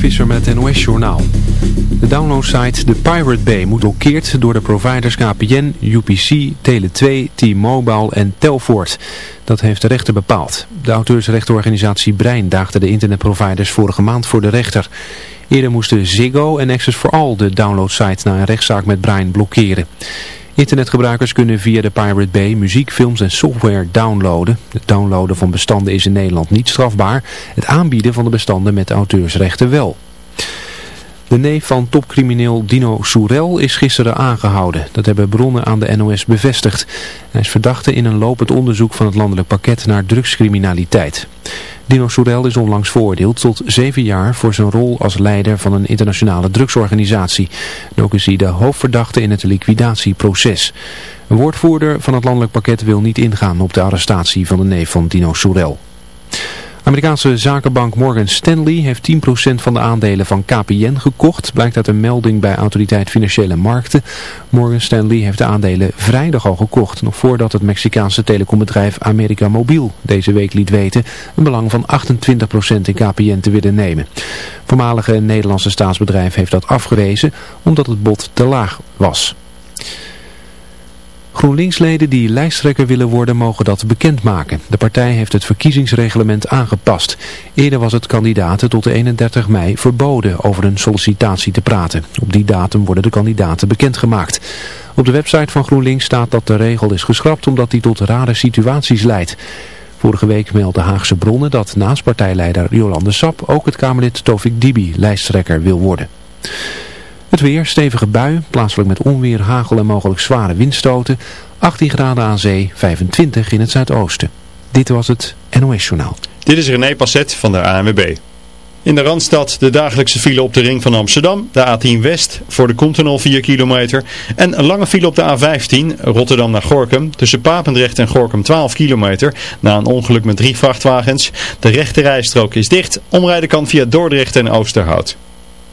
Visser met NOS-journaal. De downloadsite The Pirate Bay moet blokkeerd door de providers KPN, UPC, Tele2, T-Mobile en Telfort. Dat heeft de rechter bepaald. De auteursrechtenorganisatie Brein daagde de internetproviders vorige maand voor de rechter. Eerder moesten Ziggo en Access for All de downloadsite na een rechtszaak met Brein blokkeren. Internetgebruikers kunnen via de Pirate Bay muziek, films en software downloaden. Het downloaden van bestanden is in Nederland niet strafbaar. Het aanbieden van de bestanden met auteursrechten wel. De neef van topcrimineel Dino Soerel is gisteren aangehouden. Dat hebben bronnen aan de NOS bevestigd. Hij is verdachte in een lopend onderzoek van het landelijk pakket naar drugscriminaliteit. Dino Soerel is onlangs veroordeeld tot zeven jaar voor zijn rol als leider van een internationale drugsorganisatie. ook is hij de hoofdverdachte in het liquidatieproces. Een woordvoerder van het landelijk pakket wil niet ingaan op de arrestatie van de neef van Dino Soerel. Amerikaanse zakenbank Morgan Stanley heeft 10% van de aandelen van KPN gekocht, blijkt uit een melding bij Autoriteit Financiële Markten. Morgan Stanley heeft de aandelen vrijdag al gekocht, nog voordat het Mexicaanse telecombedrijf America Mobiel deze week liet weten een belang van 28% in KPN te willen nemen. Voormalige Nederlandse staatsbedrijf heeft dat afgewezen omdat het bod te laag was. GroenLinks-leden die lijsttrekker willen worden mogen dat bekendmaken. De partij heeft het verkiezingsreglement aangepast. Eerder was het kandidaten tot de 31 mei verboden over een sollicitatie te praten. Op die datum worden de kandidaten bekendgemaakt. Op de website van GroenLinks staat dat de regel is geschrapt omdat die tot rare situaties leidt. Vorige week meldde Haagse bronnen dat naast partijleider Jolande Sap ook het Kamerlid Tovik Dibi lijsttrekker wil worden. Het weer, stevige bui, plaatselijk met onweer, hagel en mogelijk zware windstoten. 18 graden aan zee, 25 in het zuidoosten. Dit was het NOS Journaal. Dit is René Passet van de ANWB. In de Randstad de dagelijkse file op de ring van Amsterdam, de A10 West voor de Continental 4 kilometer. En een lange file op de A15 Rotterdam naar Gorkum tussen Papendrecht en Gorkum 12 kilometer na een ongeluk met drie vrachtwagens. De rechte rijstrook is dicht, omrijden kan via Dordrecht en Oosterhout.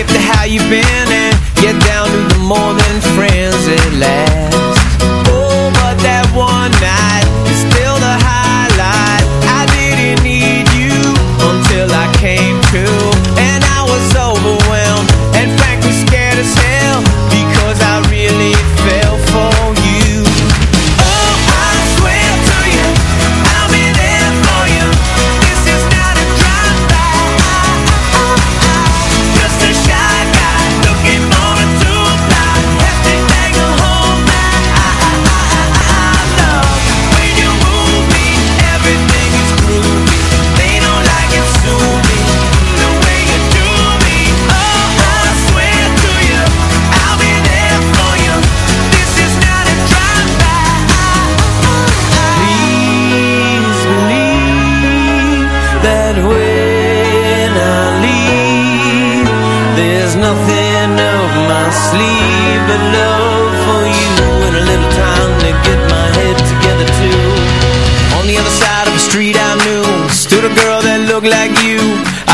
if the house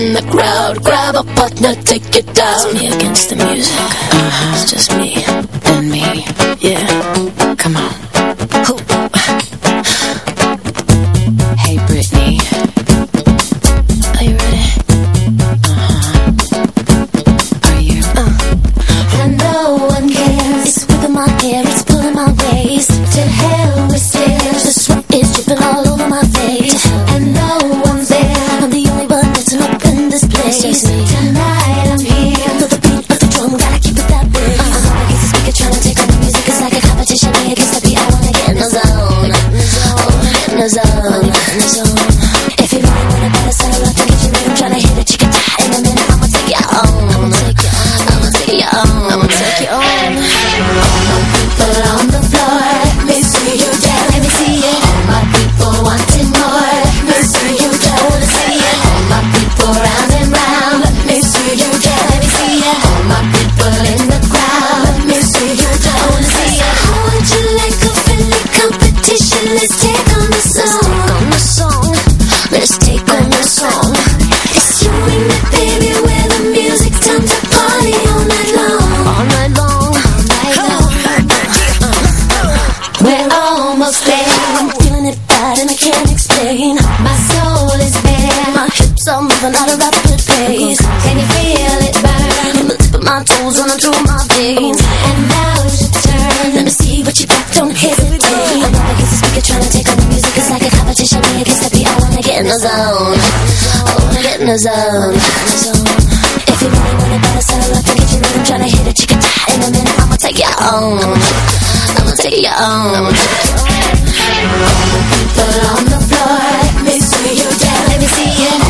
in the crowd. Grab a partner, take it down. It's me against the music. It's just me and me. Yeah, come on. goes running through my veins And now it's your turn. Let me see what you got, don't hesitate. I'm up against the speaker trying to take on the music. It's like a competition when it gets to be I wanna get in the zone. I wanna get in the zone. The zone. If you really want it, better settle up and get your rhythm. Tryna hit it, you can die in a minute. I'ma take your own. I'ma take your own. All the people on the floor. Let me see you dance. Let me see you down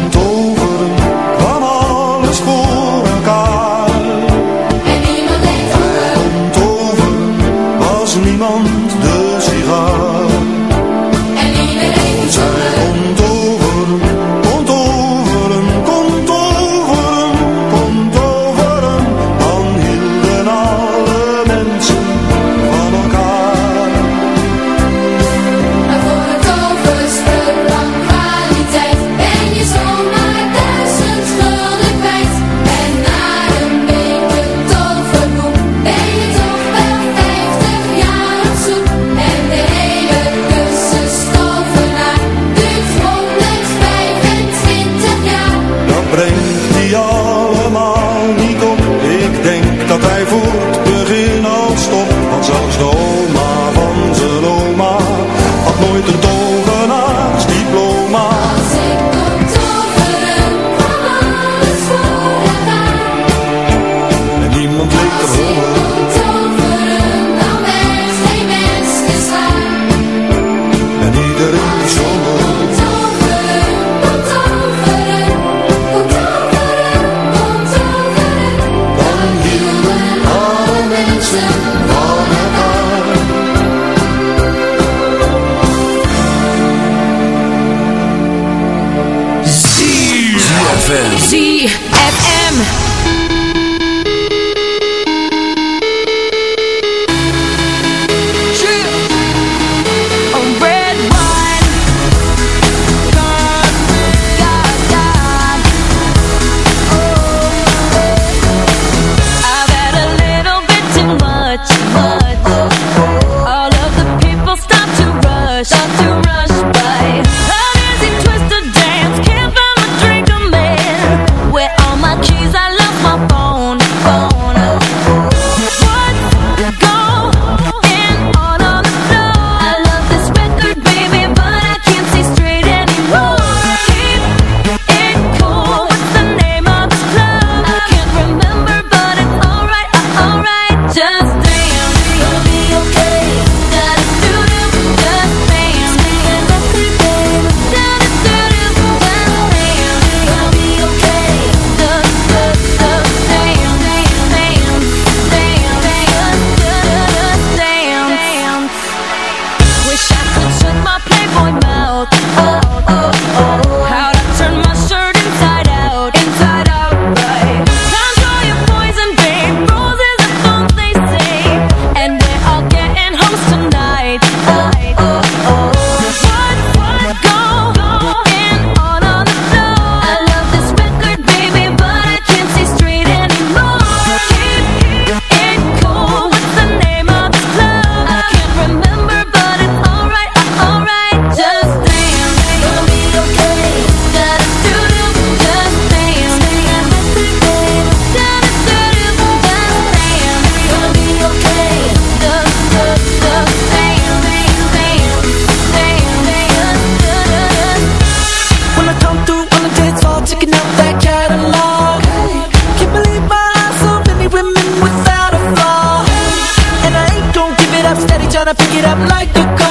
tryna pick it up like a car.